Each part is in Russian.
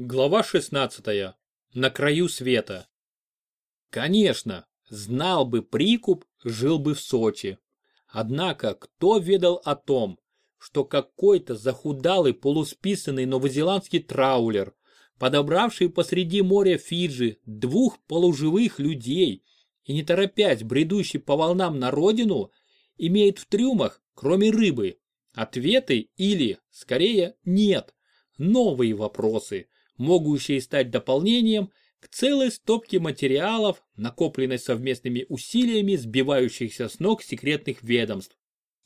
Глава 16. На краю света. Конечно, знал бы прикуп, жил бы в Сочи. Однако, кто ведал о том, что какой-то захудалый полусписанный новозеландский траулер, подобравший посреди моря Фиджи двух полуживых людей и не торопясь бредущий по волнам на родину, имеет в трюмах, кроме рыбы, ответы или, скорее, нет, новые вопросы – могущие стать дополнением к целой стопке материалов, накопленной совместными усилиями сбивающихся с ног секретных ведомств.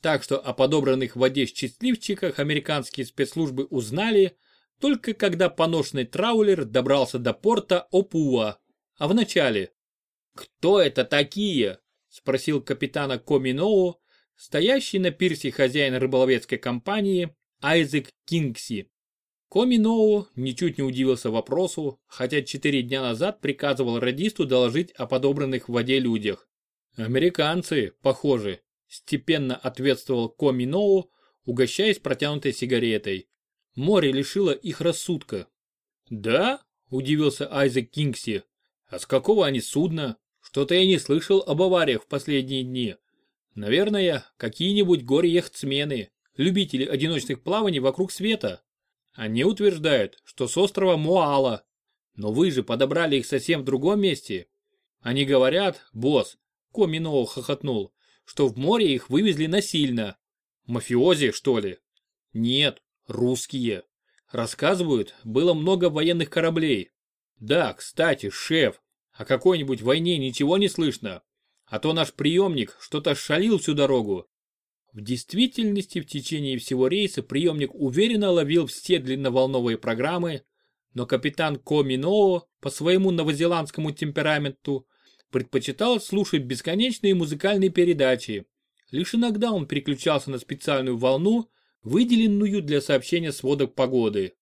Так что о подобранных в воде счастливчиках американские спецслужбы узнали только когда поношенный траулер добрался до порта Опуа. А вначале «Кто это такие?» – спросил капитана Коминоу, стоящий на пирсе хозяин рыболовецкой компании Айзек Кингси. Коминоу ничуть не удивился вопросу, хотя четыре дня назад приказывал радисту доложить о подобранных в воде людях. «Американцы, похоже», – степенно ответствовал Коминоу, угощаясь протянутой сигаретой. Море лишило их рассудка. «Да?» – удивился Айзек Кингси. «А с какого они судна? Что-то я не слышал об авариях в последние дни. Наверное, какие-нибудь горе-яхтсмены, любители одиночных плаваний вокруг света». Они утверждают, что с острова Моала. Но вы же подобрали их совсем в другом месте. Они говорят, босс, Коминоу хохотнул, что в море их вывезли насильно. Мафиози, что ли? Нет, русские. Рассказывают, было много военных кораблей. Да, кстати, шеф, о какой-нибудь войне ничего не слышно. А то наш приемник что-то шалил всю дорогу. В действительности в течение всего рейса приемник уверенно ловил все длинноволновые программы, но капитан Коминоо по своему новозеландскому темпераменту предпочитал слушать бесконечные музыкальные передачи. Лишь иногда он переключался на специальную волну, выделенную для сообщения сводок погоды.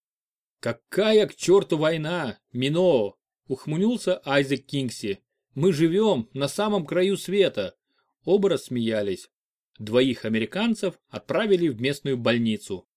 «Какая к черту война, Миноо!» – ухмыльнулся Айзек Кингси. «Мы живем на самом краю света!» Оба рассмеялись. Двоих американцев отправили в местную больницу.